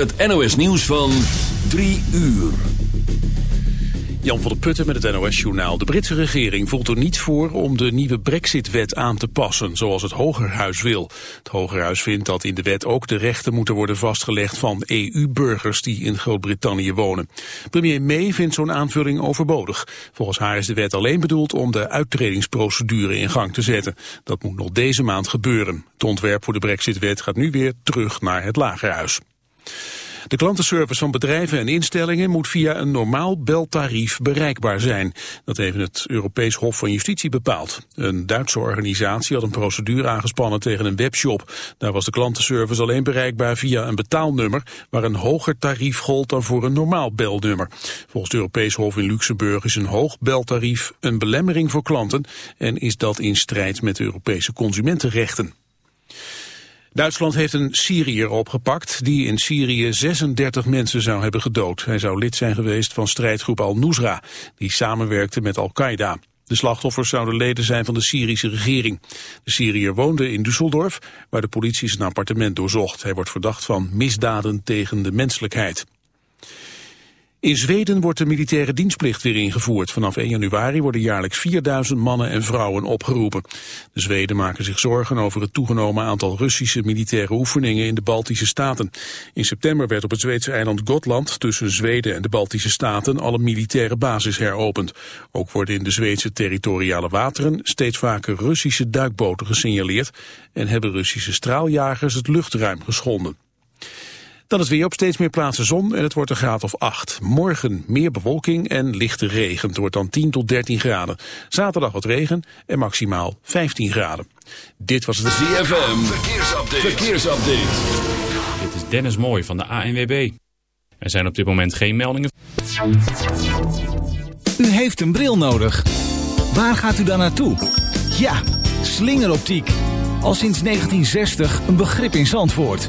het NOS nieuws van 3 uur. Jan van der Putten met het NOS-journaal. De Britse regering voelt er niet voor om de nieuwe Brexit-wet aan te passen, zoals het Hogerhuis wil. Het Hogerhuis vindt dat in de wet ook de rechten moeten worden vastgelegd van EU-burgers die in Groot-Brittannië wonen. Premier May vindt zo'n aanvulling overbodig. Volgens haar is de wet alleen bedoeld om de uittredingsprocedure in gang te zetten. Dat moet nog deze maand gebeuren. Het ontwerp voor de Brexit-wet gaat nu weer terug naar het Lagerhuis. De klantenservice van bedrijven en instellingen moet via een normaal beltarief bereikbaar zijn. Dat heeft het Europees Hof van Justitie bepaald. Een Duitse organisatie had een procedure aangespannen tegen een webshop. Daar was de klantenservice alleen bereikbaar via een betaalnummer, waar een hoger tarief gold dan voor een normaal belnummer. Volgens het Europees Hof in Luxemburg is een hoog beltarief een belemmering voor klanten en is dat in strijd met Europese consumentenrechten. Duitsland heeft een Syriër opgepakt die in Syrië 36 mensen zou hebben gedood. Hij zou lid zijn geweest van strijdgroep Al-Nusra, die samenwerkte met Al-Qaeda. De slachtoffers zouden leden zijn van de Syrische regering. De Syriër woonde in Düsseldorf, waar de politie zijn appartement doorzocht. Hij wordt verdacht van misdaden tegen de menselijkheid. In Zweden wordt de militaire dienstplicht weer ingevoerd. Vanaf 1 januari worden jaarlijks 4000 mannen en vrouwen opgeroepen. De Zweden maken zich zorgen over het toegenomen aantal Russische militaire oefeningen in de Baltische Staten. In september werd op het Zweedse eiland Gotland tussen Zweden en de Baltische Staten al een militaire basis heropend. Ook worden in de Zweedse territoriale wateren steeds vaker Russische duikboten gesignaleerd en hebben Russische straaljagers het luchtruim geschonden. Dan is weer op steeds meer plaatsen zon en het wordt een graad of 8. Morgen meer bewolking en lichte regen. Het wordt dan 10 tot 13 graden. Zaterdag wat regen en maximaal 15 graden. Dit was het ZFM. Verkeersupdate. Verkeersupdate. Dit is Dennis Mooij van de ANWB. Er zijn op dit moment geen meldingen. U heeft een bril nodig. Waar gaat u dan naartoe? Ja, slingeroptiek. Al sinds 1960 een begrip in Zandvoort.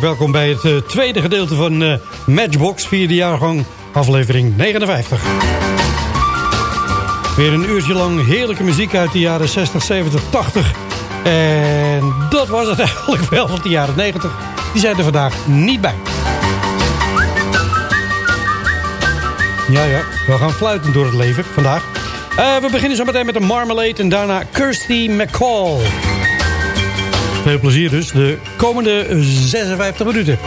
Welkom bij het uh, tweede gedeelte van uh, Matchbox, vierde jaargang, aflevering 59. Weer een uurtje lang heerlijke muziek uit de jaren 60, 70, 80. En dat was het eigenlijk wel van de jaren 90. Die zijn er vandaag niet bij. Ja, ja, we gaan fluiten door het leven vandaag. Uh, we beginnen zo meteen met de Marmalade en daarna Kirsty McCall. Veel plezier dus, de komende 56 minuten.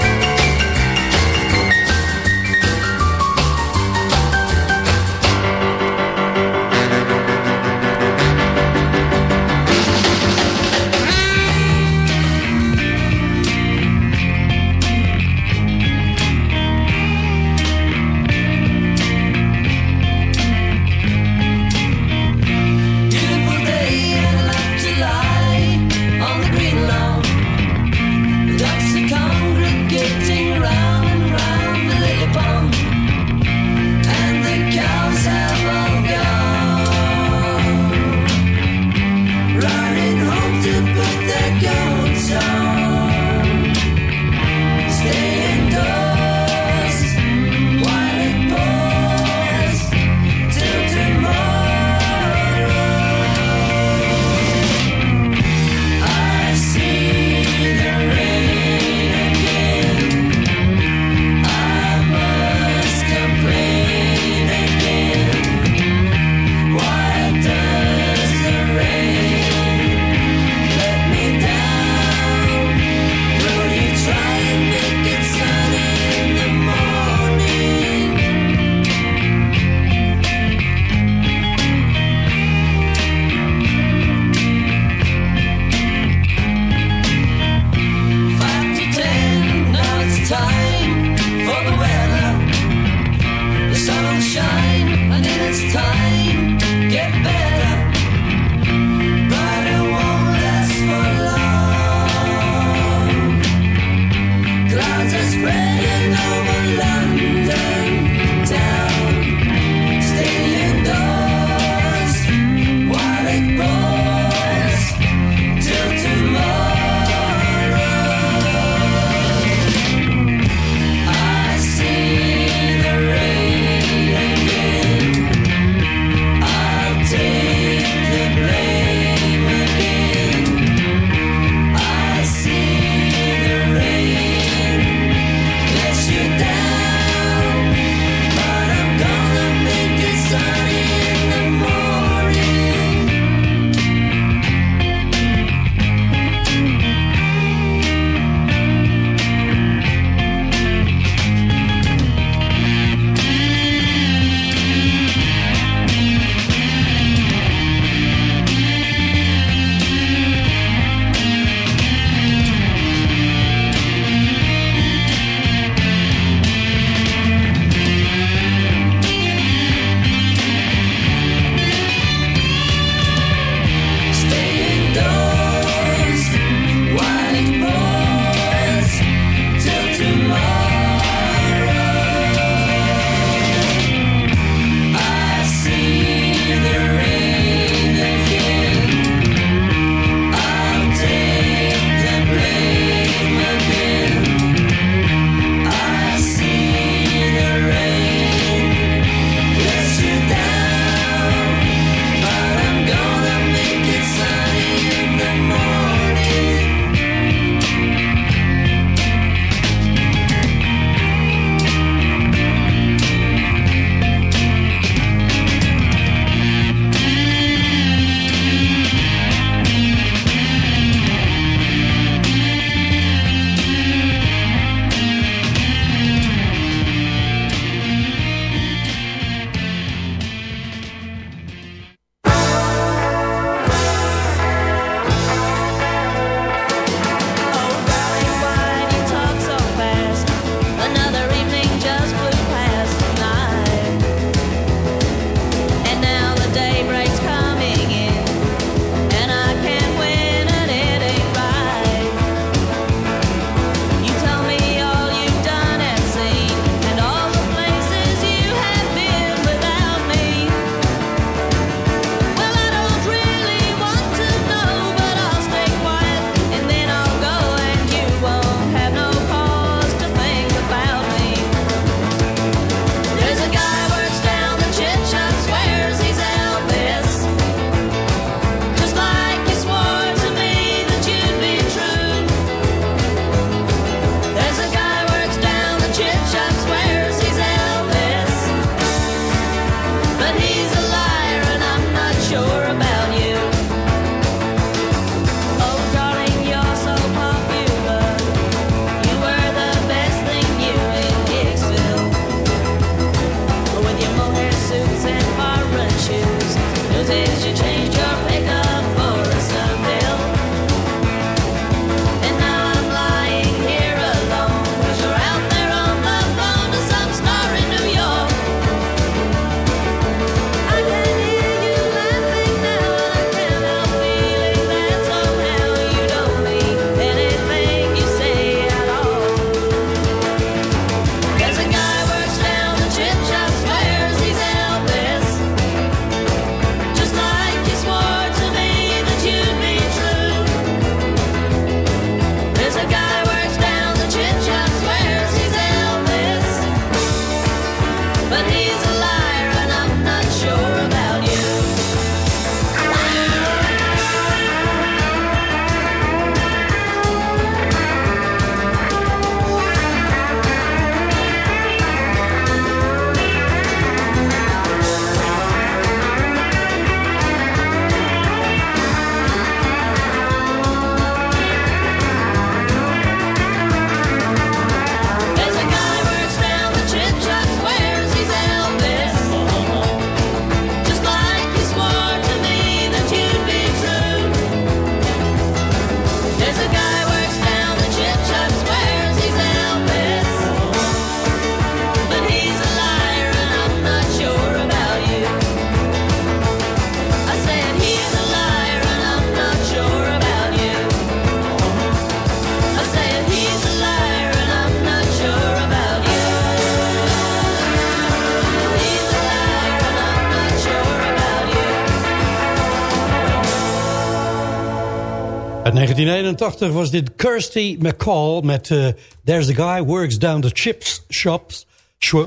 1981 was dit Kirsty McCall met uh, There's the Guy Works Down the Chips Shops,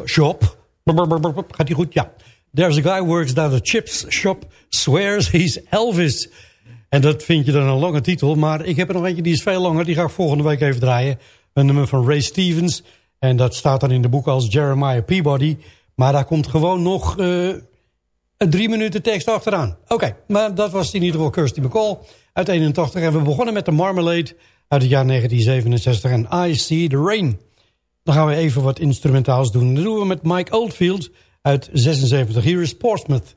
Shop. Gaat hij goed? Ja. There's a Guy Works Down the Chips Shop Swears He's Elvis. En dat vind je dan een lange titel. Maar ik heb er nog eentje die is veel langer. Die ga ik volgende week even draaien. Een nummer van Ray Stevens. En dat staat dan in de boek als Jeremiah Peabody. Maar daar komt gewoon nog uh, een drie minuten tekst achteraan. Oké, maar dat was in ieder geval Kirsty McCall uit 81. En we begonnen met de Marmalade uit het jaar 1967 en I See the Rain. Dan gaan we even wat instrumentaals doen. Dat doen we met Mike Oldfield uit 76. Hier is Portsmouth.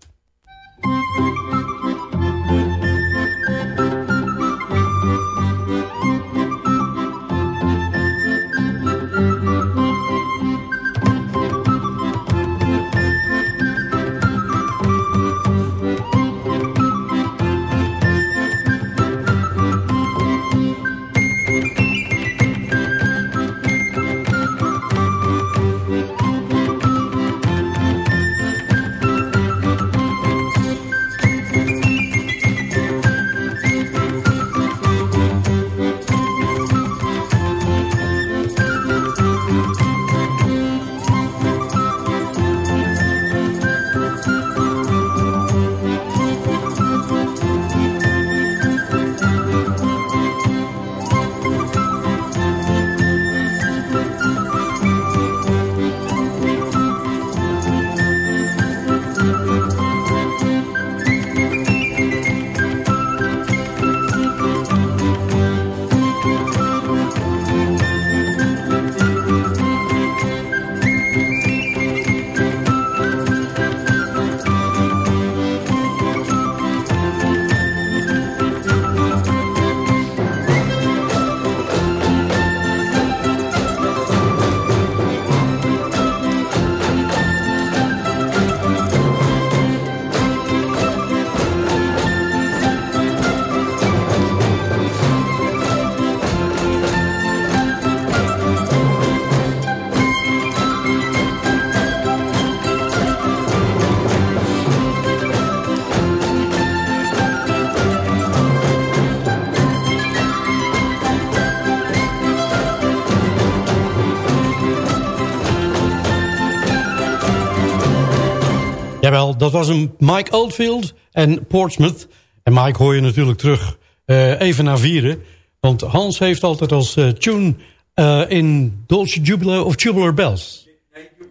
Dat was een Mike Oldfield en Portsmouth. En Mike hoor je natuurlijk terug uh, even naar vieren. Want Hans heeft altijd als uh, tune uh, in Dolce Jubilo of Tubular Bells.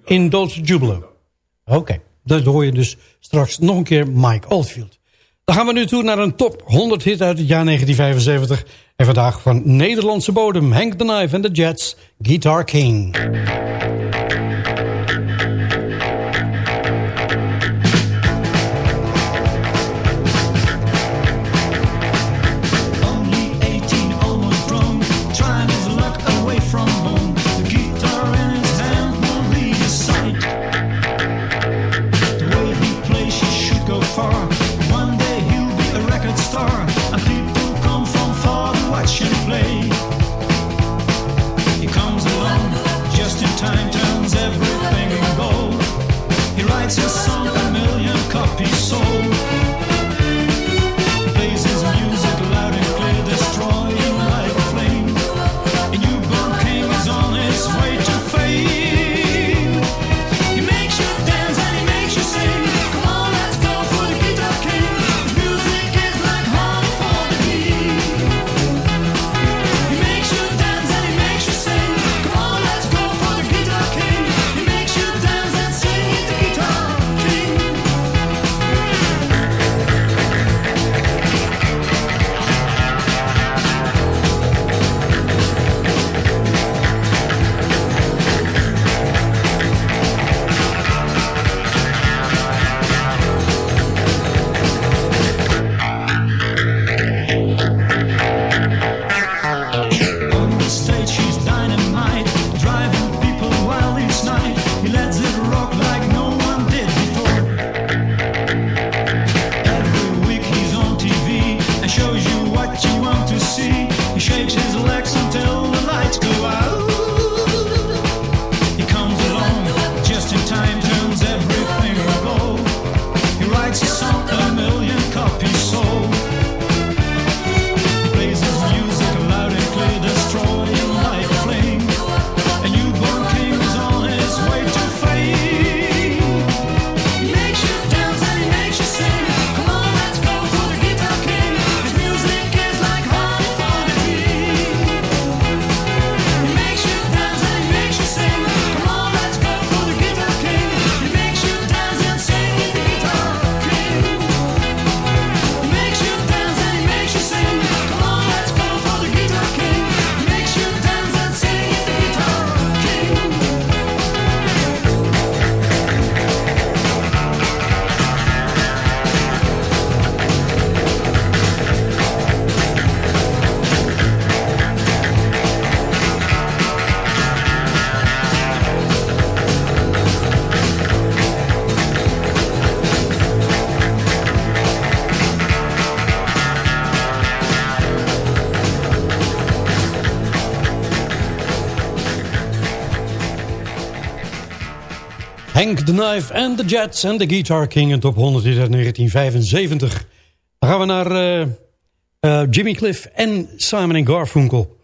In Dolce Jubilo. Oké, dat hoor je dus straks nog een keer Mike Oldfield. Dan gaan we nu toe naar een top 100 hit uit het jaar 1975. En vandaag van Nederlandse bodem Hank the Knife en de Jets Guitar King. The Knife and the Jets en the Guitar King. En top 100 is uit 1975. Dan gaan we naar uh, uh, Jimmy Cliff en Simon Garfunkel.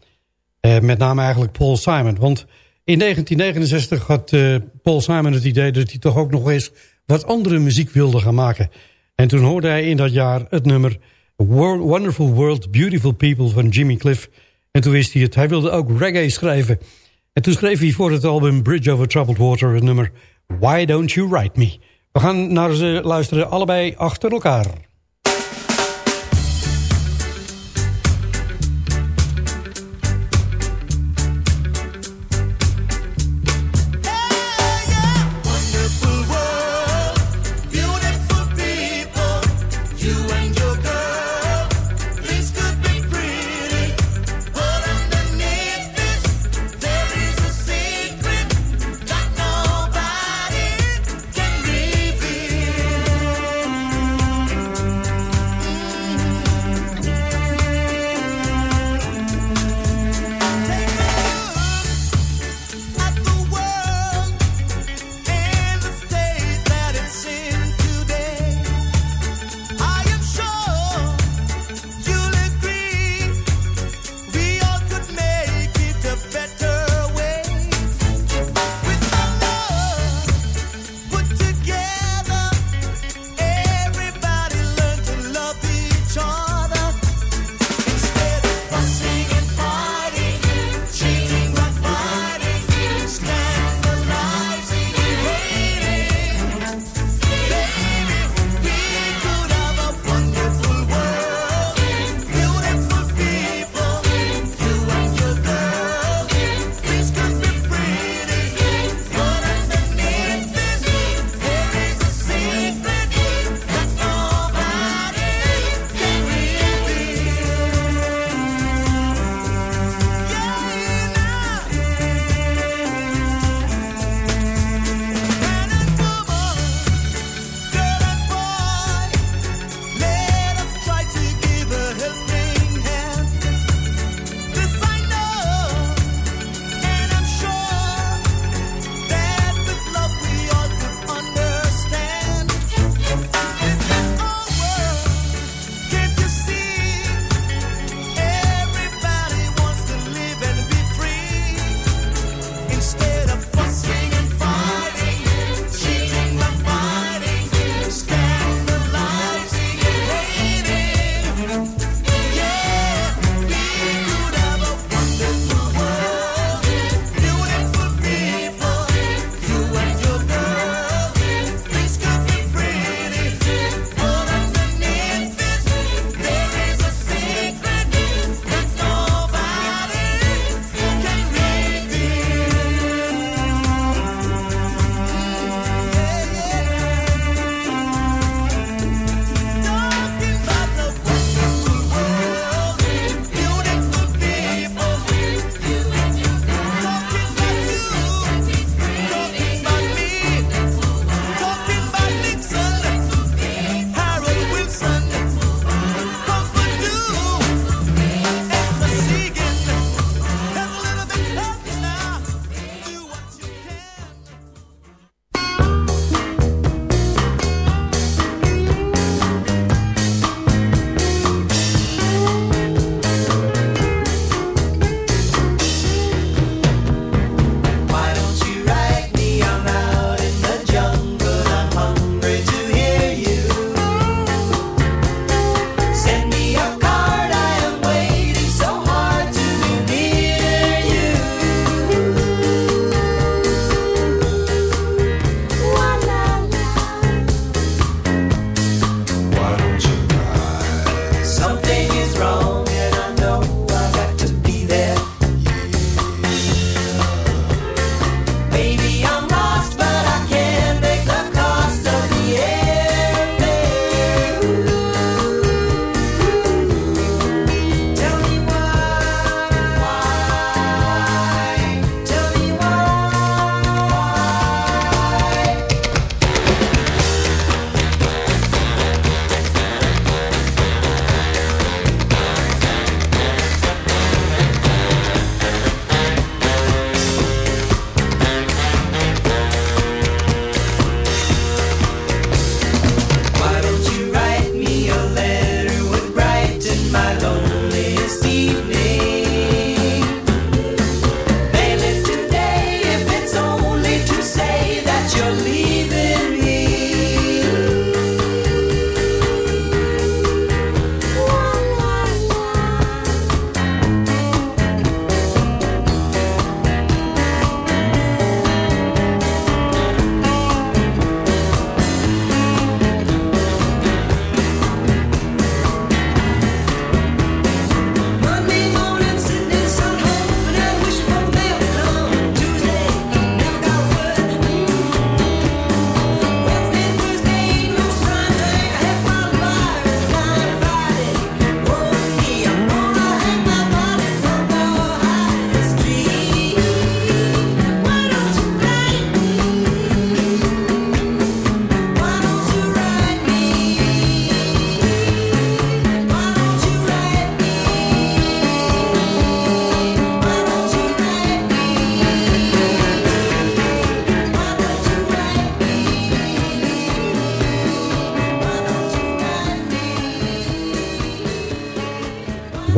Uh, met name eigenlijk Paul Simon. Want in 1969 had Paul Simon het idee dat hij toch ook nog eens wat andere muziek wilde gaan maken. En toen hoorde hij in dat jaar het nummer Wonderful World, Beautiful People van Jimmy Cliff. En toen wist hij het. Hij wilde ook reggae schrijven. En toen schreef hij voor het album Bridge Over Troubled Water het nummer Why Don't You Write Me. We gaan naar ze luisteren allebei achter elkaar.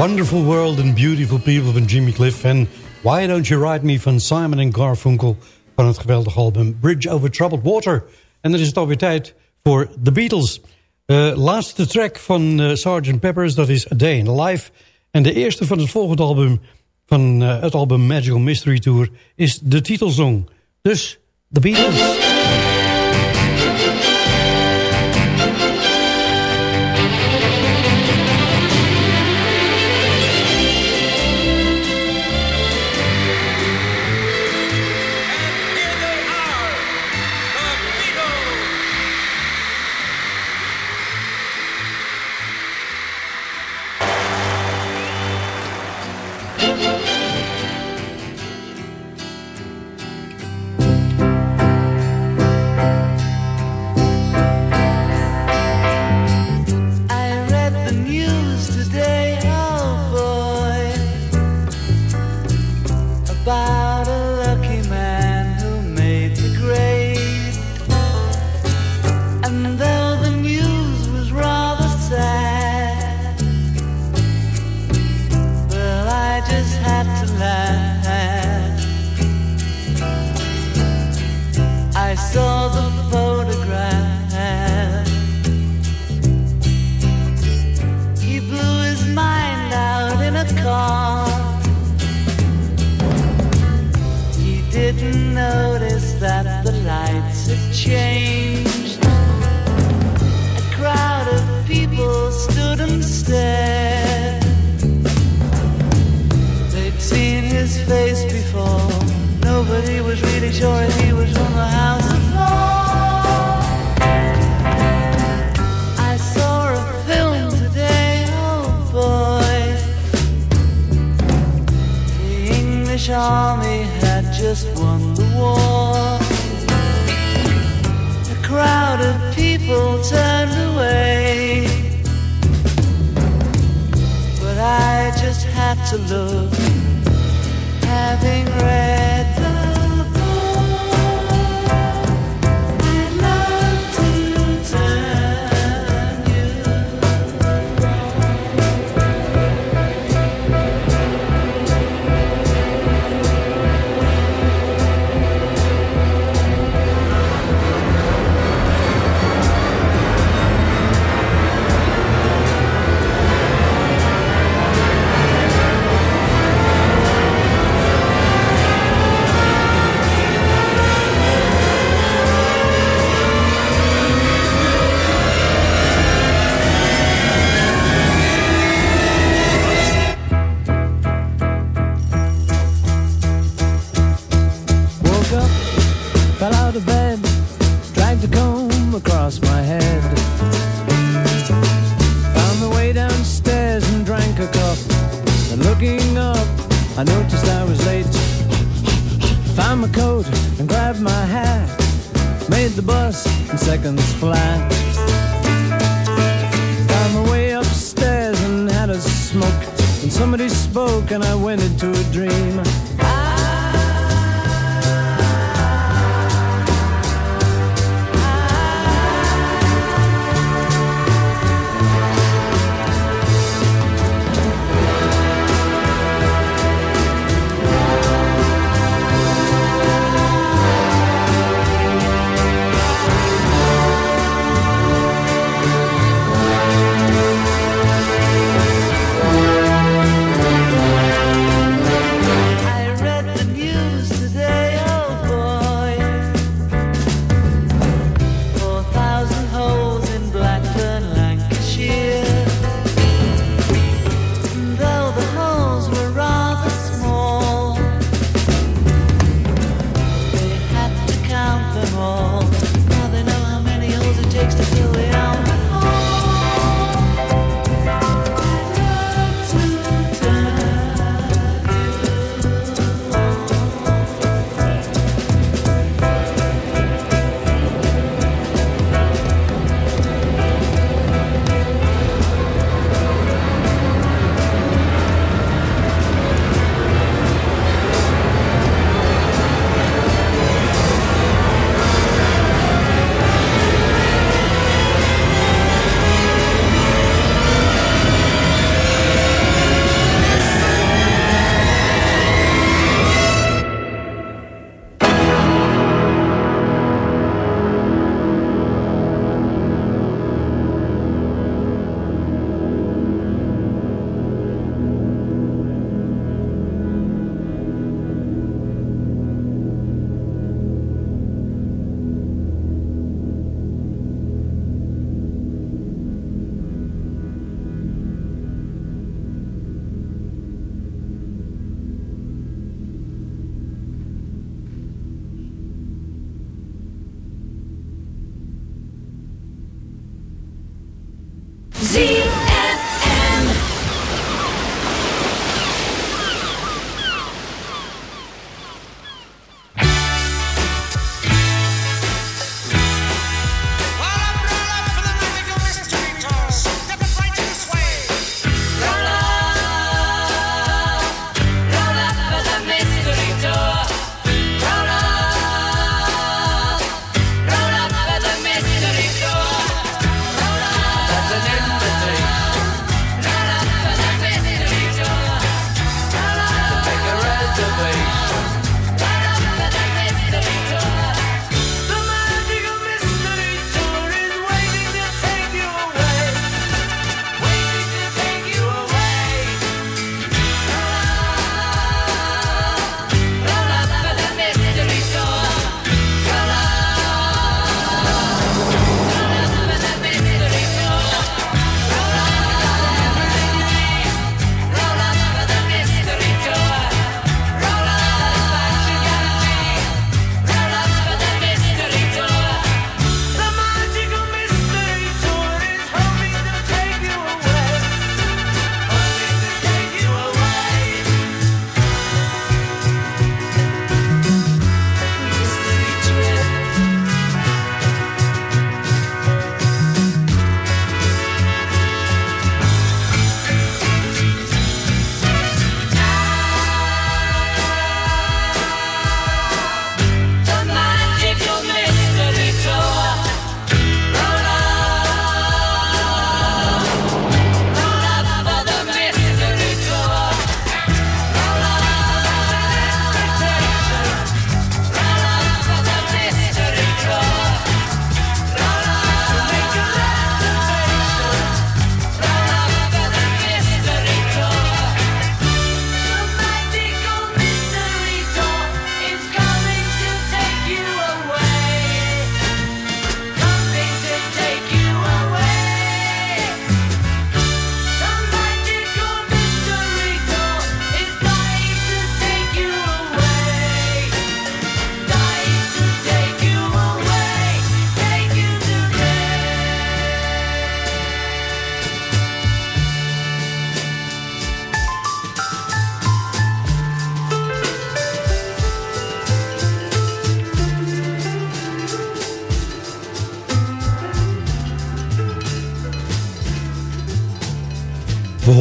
Wonderful World and Beautiful People van Jimmy Cliff. En Why Don't You Ride Me van Simon Garfunkel van het geweldige album Bridge Over Troubled Water. En dan is het alweer tijd voor The Beatles. Uh, laatste track van uh, Sgt. Peppers, dat is A Day in the Life. En de eerste van het volgende album, van uh, het album Magical Mystery Tour, is de titelsong. Dus The Beatles. have to look. Having read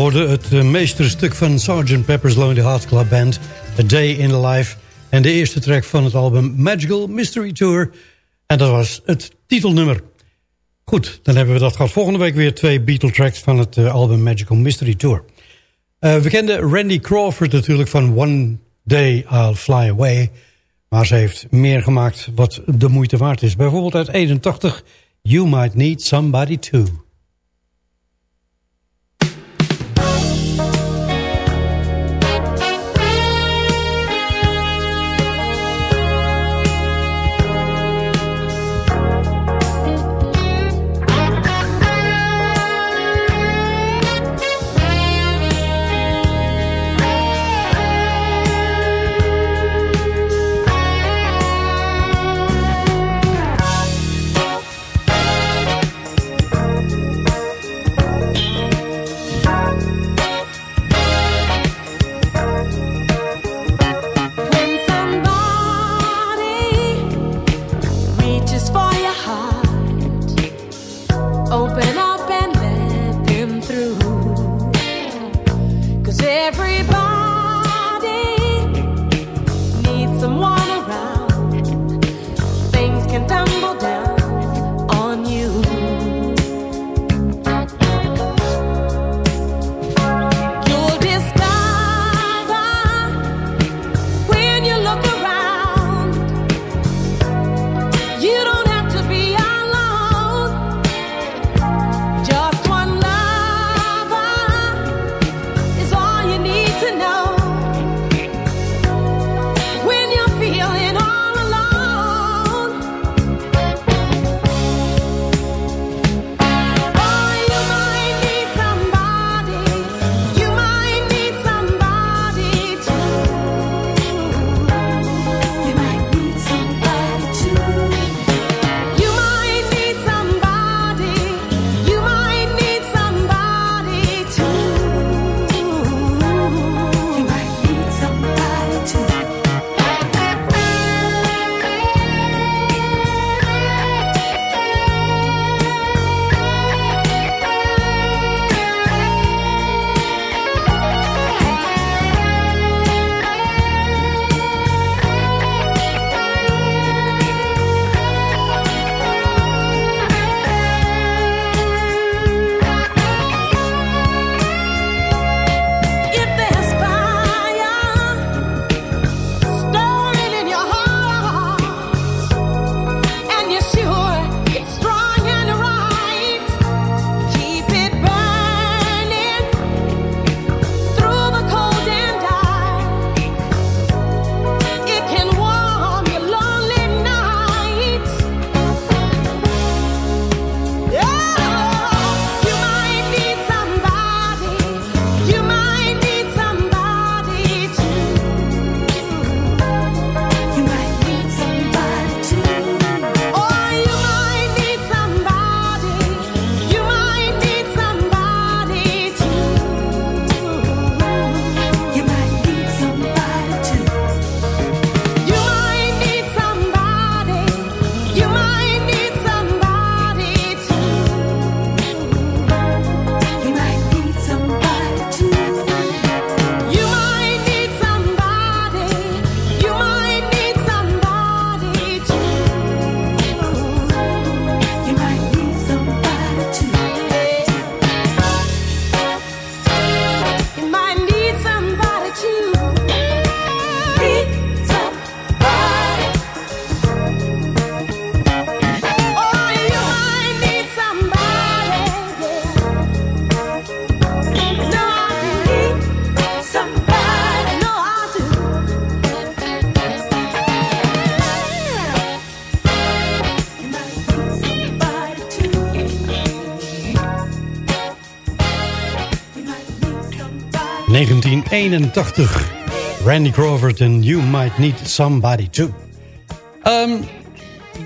We hoorden het eh, meesterstuk van Sgt. Pepper's Lonely Hearts Club Band... A Day in the Life... en de eerste track van het album Magical Mystery Tour... en dat was het titelnummer. Goed, dan hebben we dat gehad. Volgende week weer twee Beatle tracks van het uh, album Magical Mystery Tour. Uh, we kenden Randy Crawford natuurlijk van One Day I'll Fly Away... maar ze heeft meer gemaakt wat de moeite waard is. Bijvoorbeeld uit 81, You Might Need Somebody Too. everybody. Randy Crawford en You Might Need Somebody Too. Um,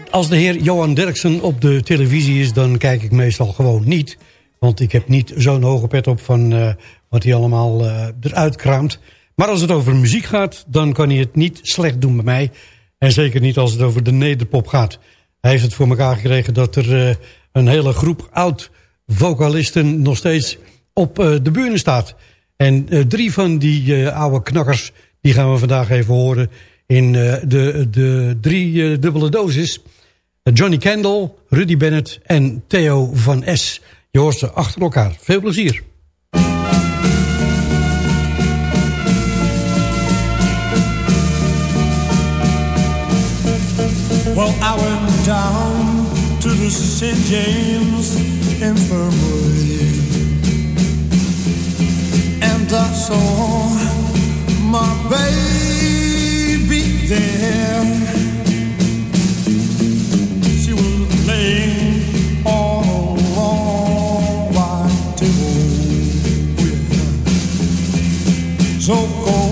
als de heer Johan Derksen op de televisie is... dan kijk ik meestal gewoon niet. Want ik heb niet zo'n hoge pet op van uh, wat hij allemaal uh, eruit kraamt. Maar als het over muziek gaat, dan kan hij het niet slecht doen bij mij. En zeker niet als het over de nederpop gaat. Hij heeft het voor elkaar gekregen dat er uh, een hele groep oud-vocalisten... nog steeds op de bühne staat. En drie van die oude knakkers... die gaan we vandaag even horen in de, de drie dubbele dosis. Johnny Kendall, Rudy Bennett en Theo van S. Je hoort ze achter elkaar. Veel plezier. Well, down to the. James that song, my baby. She was laying table with her. So cold.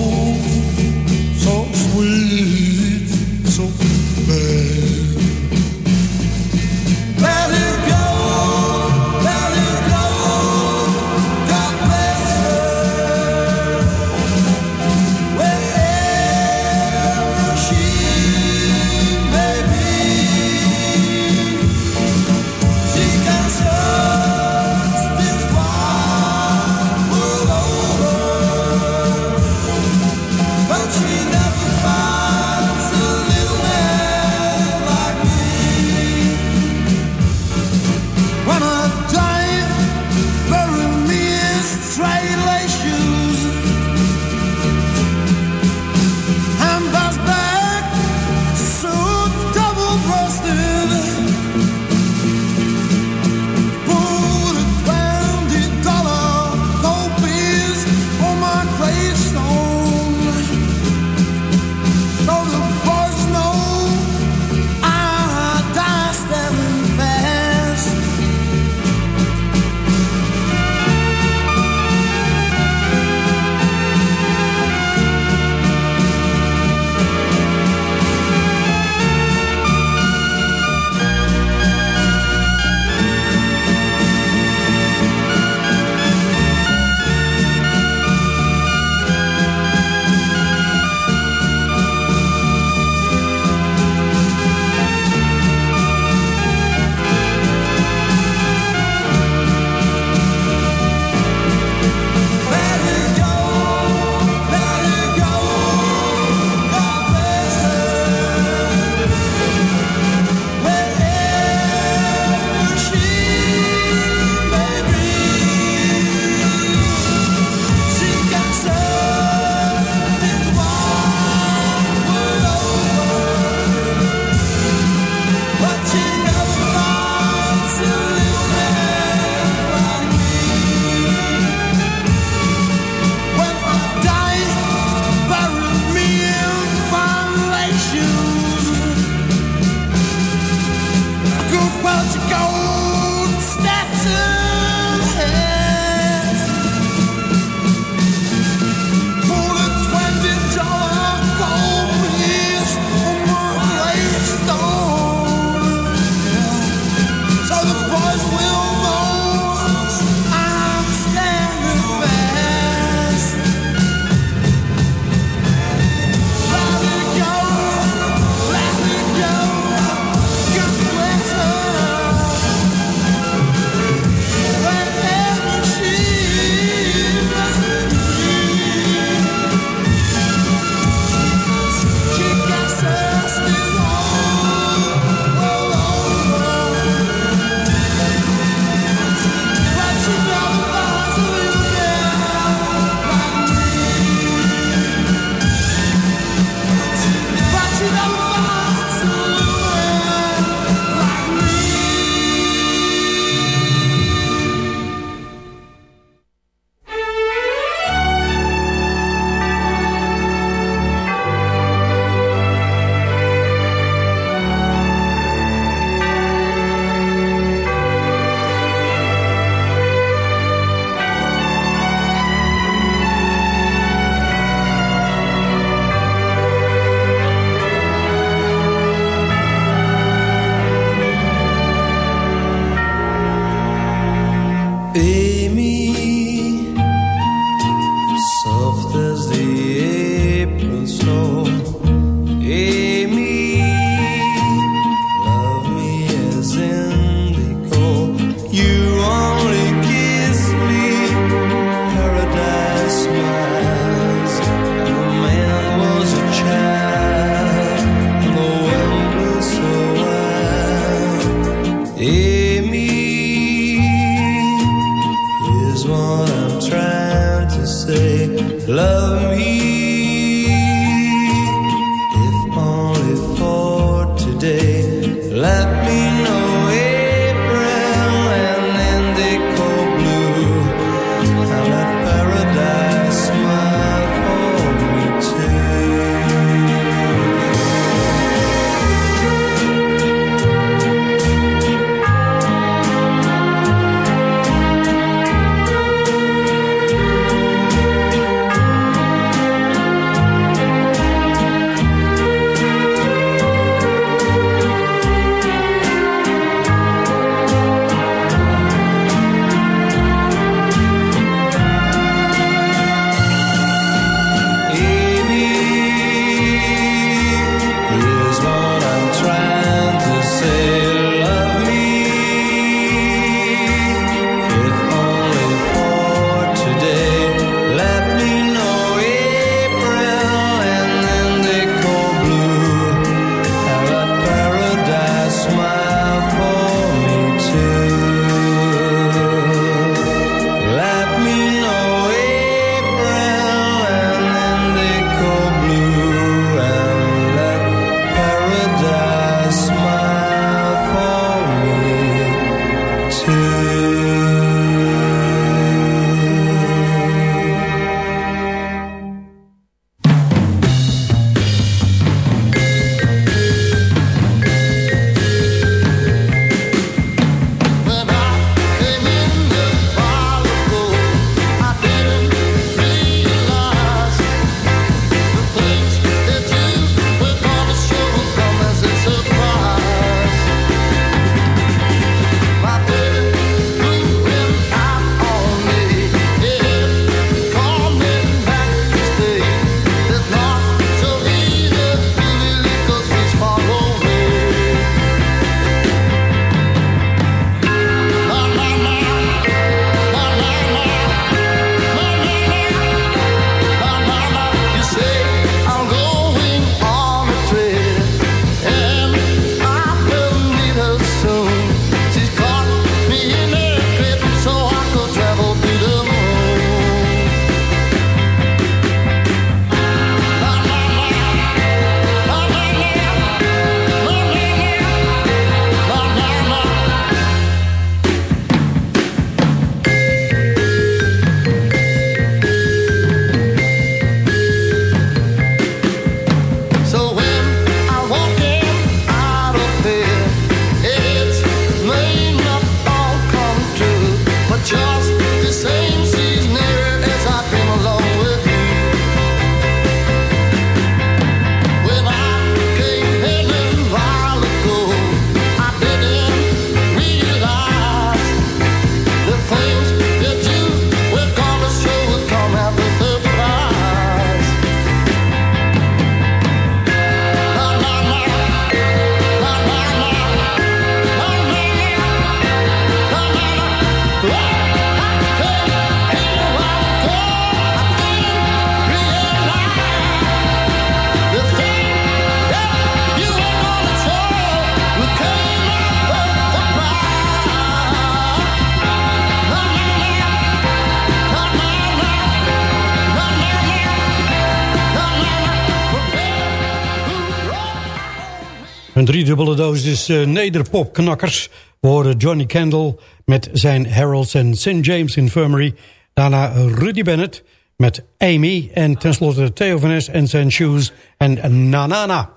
Driedubbele dosis uh, nederpopknakkers. We horen Johnny Kendall met zijn Heralds and St. James Infirmary. Daarna Rudy Bennett met Amy. En tenslotte Theo Van Ness en zijn Shoes en Nanana.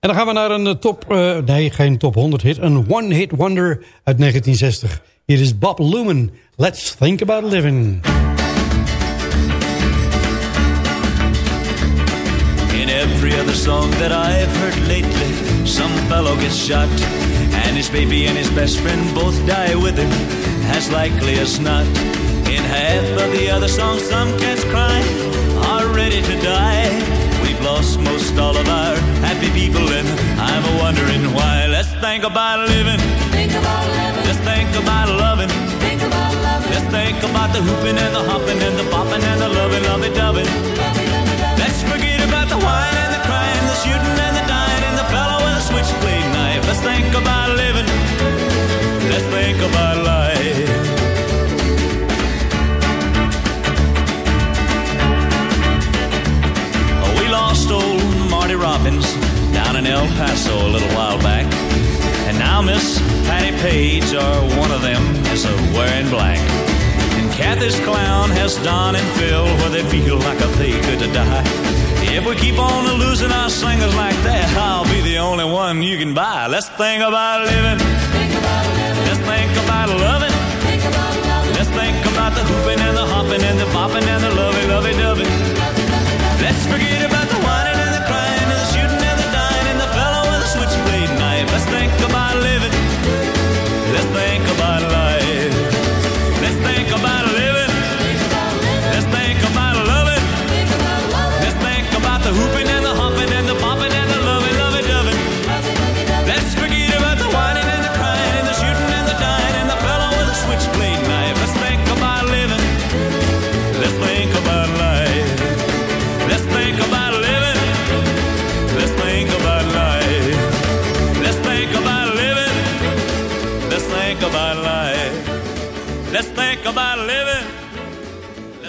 En dan gaan we naar een eh, top... eh, nee, geen top 100 hit. Een one-hit wonder uit 1960. Hier is Bob Lumen. Let's think about living. In every other song that I've heard lately, some fellow gets shot, and his baby and his best friend both die with him, as likely as not. In half of the other songs, some cats cry, are ready to die. We've lost most all of our happy people, and I'm a wondering why. Let's think about living. Think about living. Let's think about loving. Think about loving. Let's think about the hooping and the hopping and the bopping and the loving, loving, loving. Let's forget about the wine and the crying, the shooting Let's think about living. Let's think about life. We lost old Marty Robbins down in El Paso a little while back. And now Miss Patty Page, or one of them, is a wearing black. And Kathy's clown has Don and Phil where they feel like a they could die. If we keep on losing our singers like that, I'll be the only one you can buy. Let's think about living. Let's think about loving. Let's think about the hooping and the hopping and the bopping and the lovey, lovey, dovey. Let's forget about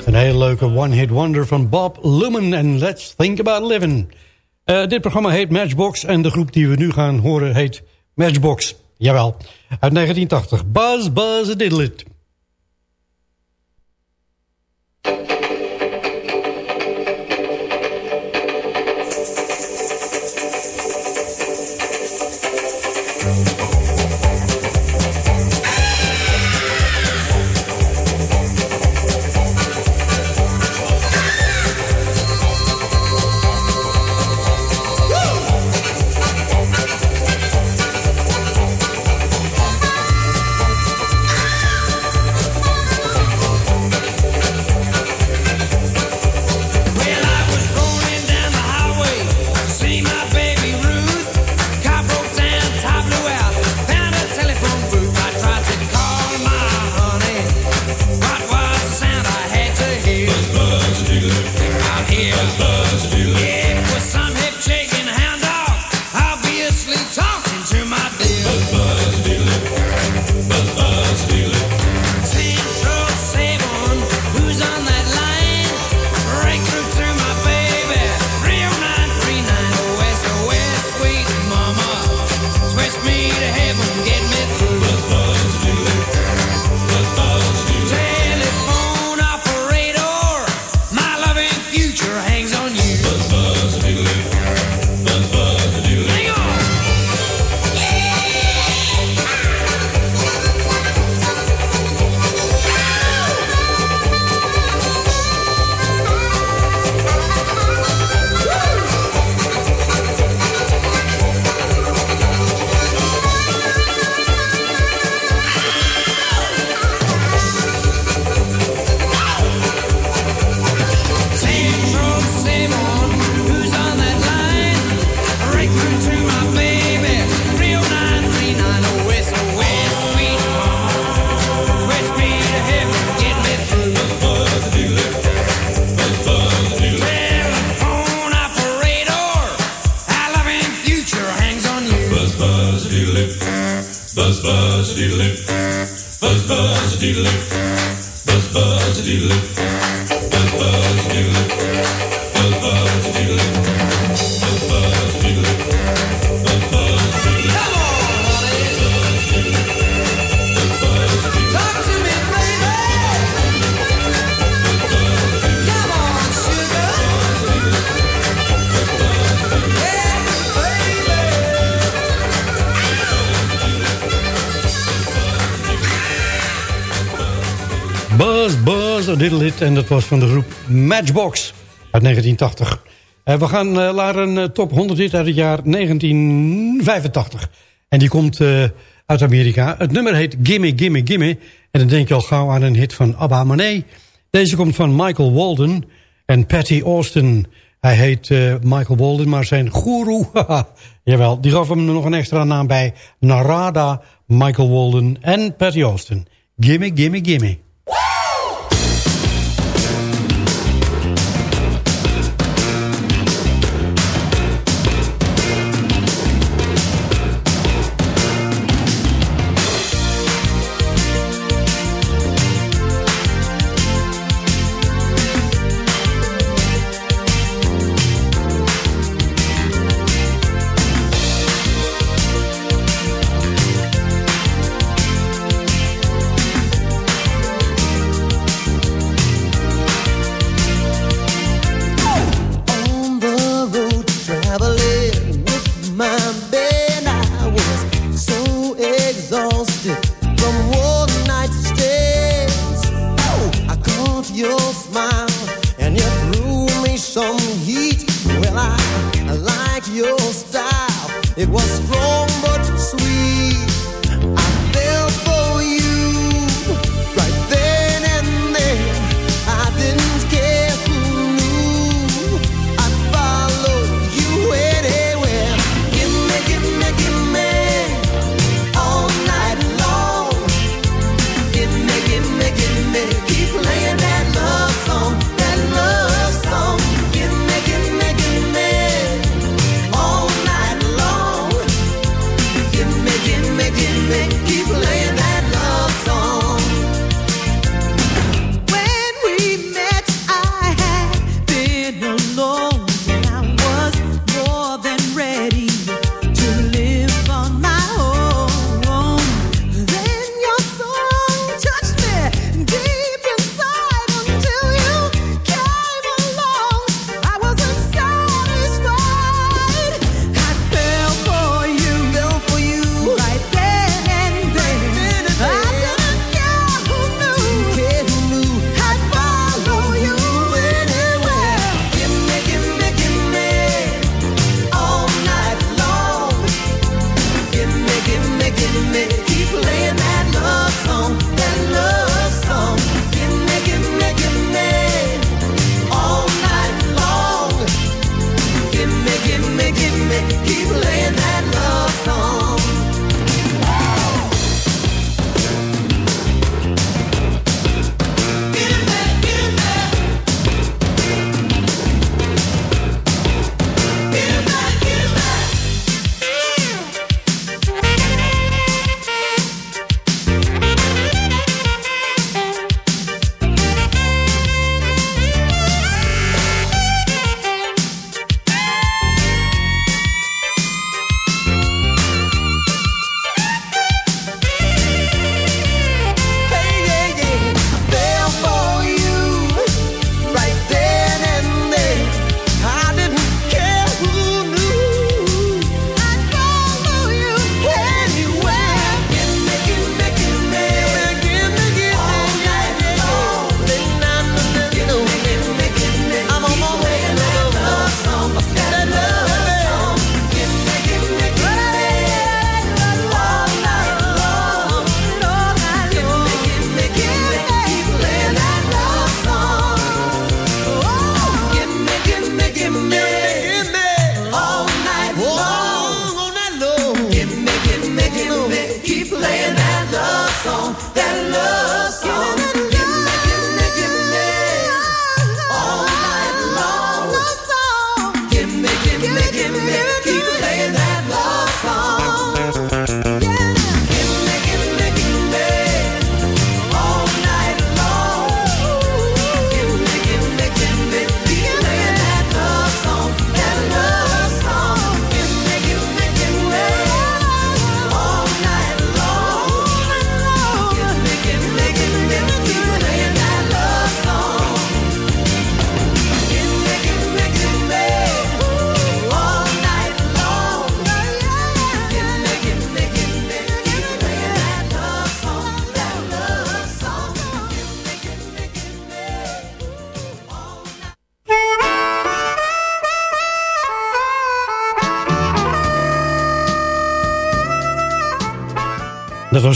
Een hele leuke one-hit wonder van Bob Lumen en Let's Think About Living. Eh, dit programma heet Matchbox en de groep die we nu gaan horen heet Matchbox. Jawel, uit 1980. Buzz, Buzz, Diddle It. En dat was van de groep Matchbox uit 1980. Eh, we gaan eh, naar een eh, top 100 hit uit het jaar 1985. En die komt uit Amerika. Het nummer heet Gimme, Gimme, Gimme. En dan denk je al gauw aan een hit van ABBA. Maar deze komt van Michael Walden en Patty Austin. Hij heet Michael Walden, maar zijn guru... jawel, die gaf hem nog een extra naam bij. Narada, Michael Walden en Patty Austin. Gimme, gimme, gimme.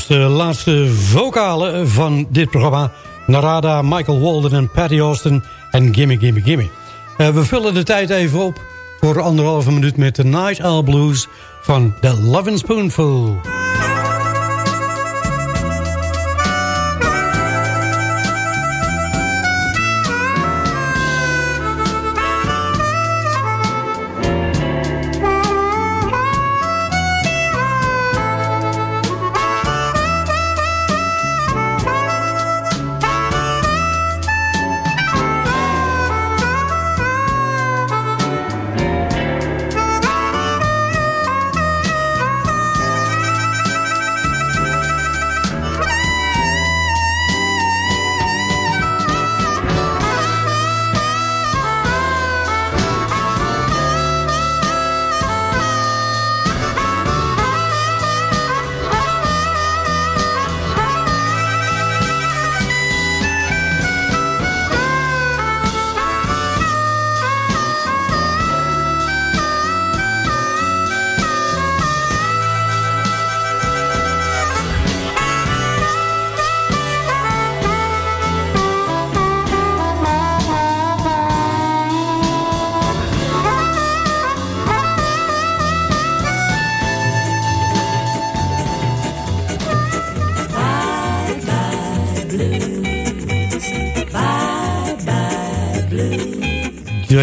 De laatste vocale van dit programma. Narada, Michael Walden en Patty Austin en Gimme Gimme Gimme. Uh, we vullen de tijd even op voor anderhalve minuut met de Night Owl Blues van The Lovin' Spoonful.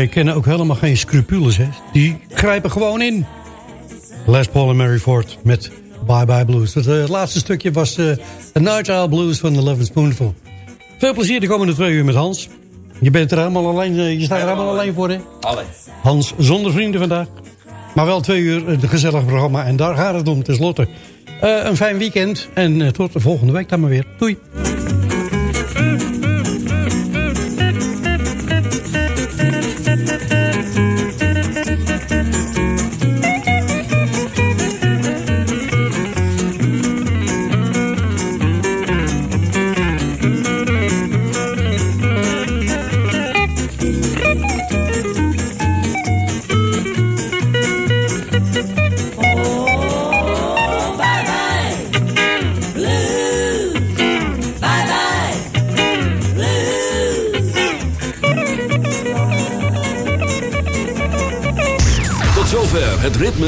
Die kennen ook helemaal geen scrupules, hè. Die grijpen gewoon in. Les Paul en Mary Ford met Bye Bye Blues. Het eh, laatste stukje was eh The Night Owl Blues van The Love Spoonful. Veel plezier de komende twee uur met Hans. Je bent er helemaal alleen, eh, je staat er helemaal alleen voor, hè? Alleen. Hans zonder vrienden vandaag. Maar wel twee uur het gezellig programma. En daar gaat het om, tenslotte. Een fijn weekend. En tot de volgende week dan maar weer. Doei.